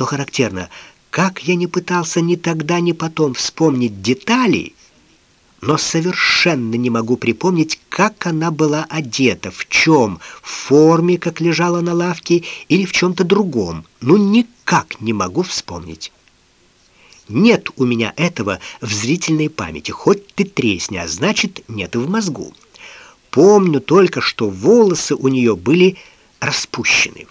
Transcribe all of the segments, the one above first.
Что характерно, как я не пытался ни тогда, ни потом вспомнить детали, но совершенно не могу припомнить, как она была одета, в чем, в форме, как лежала на лавке, или в чем то другом. Ну никак не могу вспомнить. Нет у меня этого в зрительной памяти, хоть ты тресни, а значит, нет и в мозгу. Помню только, что волосы у нее были распущены.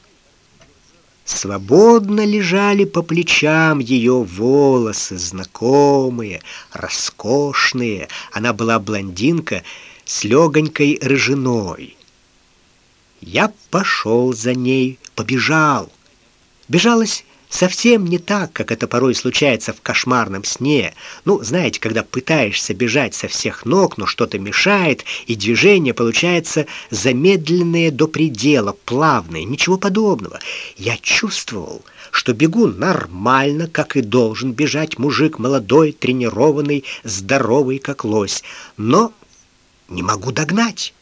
Свободно лежали по плечам ее волосы, знакомые, роскошные. Она была блондинка с легонькой рыжиной. Я пошел за ней, побежал. Бежалась совсем не так, как это порой случается в кошмарном сне. Ну, знаете, когда пытаешься бежать со всех ног, но что-то мешает, и движение получается замедленное до предела, плавное, ничего подобного. Я чувствовал, что бегу нормально, как и должен бежать мужик молодой, тренированный, здоровый как лось, но не могу догнать.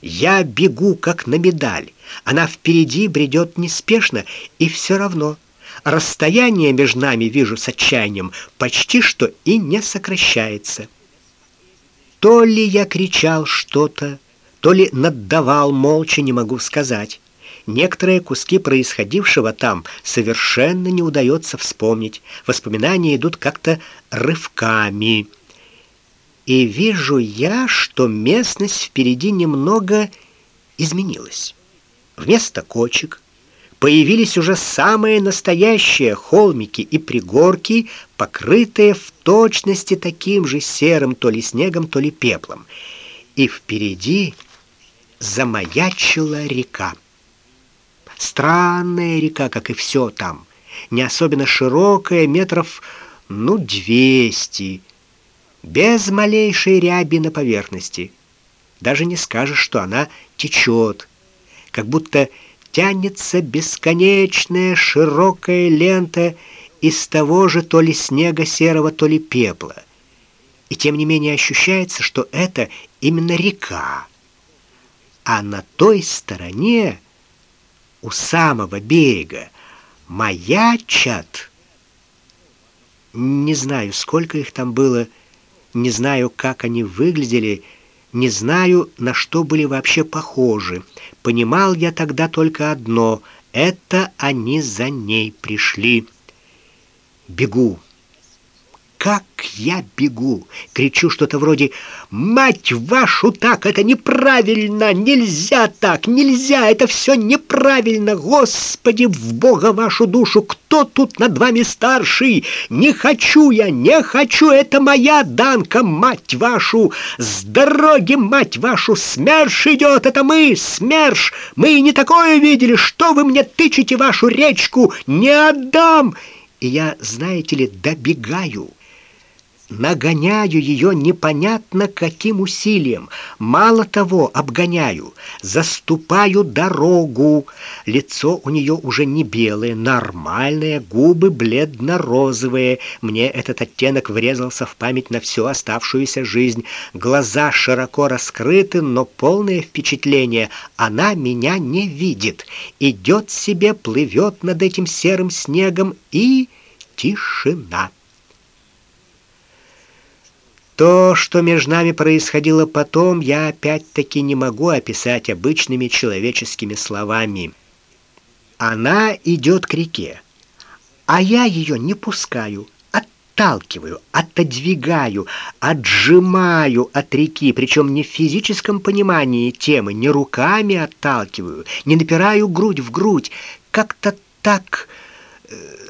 Я бегу как на медаль. Она впереди бредет неспешно, и все равно расстояние между нами, вижу с отчаянием, почти что и не сокращается. То ли я кричал что-то, то ли наддавал молча, не могу сказать. Некоторые куски происходившего там совершенно не удается вспомнить. Воспоминания идут как-то рывками. И вижу я, что местность впереди немного изменилась. Вместо кочек появились уже самые настоящие холмики и пригорки, покрытые в точности таким же серым то ли снегом, то ли пеплом. И впереди замаячила река. Странная река, как и все там, не особенно широкая, метров ну двести, без малейшей ряби на поверхности. Даже не скажешь, что она течет, как будто тянется бесконечная широкая лента из того же то ли снега серого, то ли пепла. И тем не менее ощущается, что это именно река. А на той стороне, у самого берега, маячат не знаю, сколько их там было, не знаю, как они выглядели, не знаю, на что были вообще похожи. Понимал я тогда только одно это они за ней пришли. Бегу как я бегу, кричу что-то вроде: "Мать вашу, так это неправильно, нельзя так, нельзя, это все неправильно. Господи, в Бога вашу душу, кто тут над вами старший? Не хочу я, не хочу, это моя данка, мать вашу. С дороги, мать вашу, смерш идет, это мы, смерш. Мы не такое видели, что вы мне тычете вашу речку? Не отдам!" И я, знаете ли, добегаю нагоняю ее непонятно каким усилием. Мало того, обгоняю, заступаю дорогу. Лицо у нее уже не белое, нормальное, губы бледно-розовые. Мне этот оттенок врезался в память на всю оставшуюся жизнь. Глаза широко раскрыты, но полное впечатление. Она меня не видит. Идет себе, плывет над этим серым снегом и тишина. То, что между нами происходило потом, я опять-таки не могу описать обычными человеческими словами. Она идет к реке, а я ее не пускаю, отталкиваю, отодвигаю, отжимаю от реки, причем не в физическом понимании темы, не руками отталкиваю, не напираю грудь в грудь, как-то так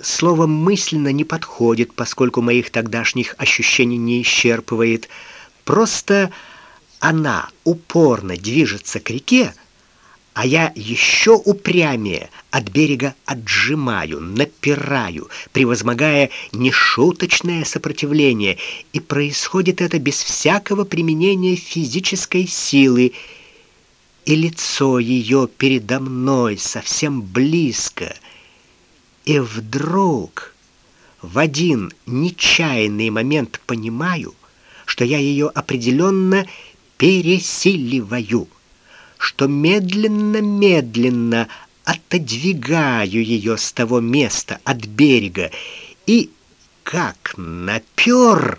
слово мысленно не подходит, поскольку моих тогдашних ощущений не исчерпывает. Просто она упорно движется к реке, а я еще упрямее от берега отжимаю, напираю, превозмогая нешуточное сопротивление, и происходит это без всякого применения физической силы. И лицо ее передо мной совсем близко — и вдруг в один нечаянный момент понимаю, что я ее определенно пересиливаю, что медленно-медленно отодвигаю ее с того места от берега и как напер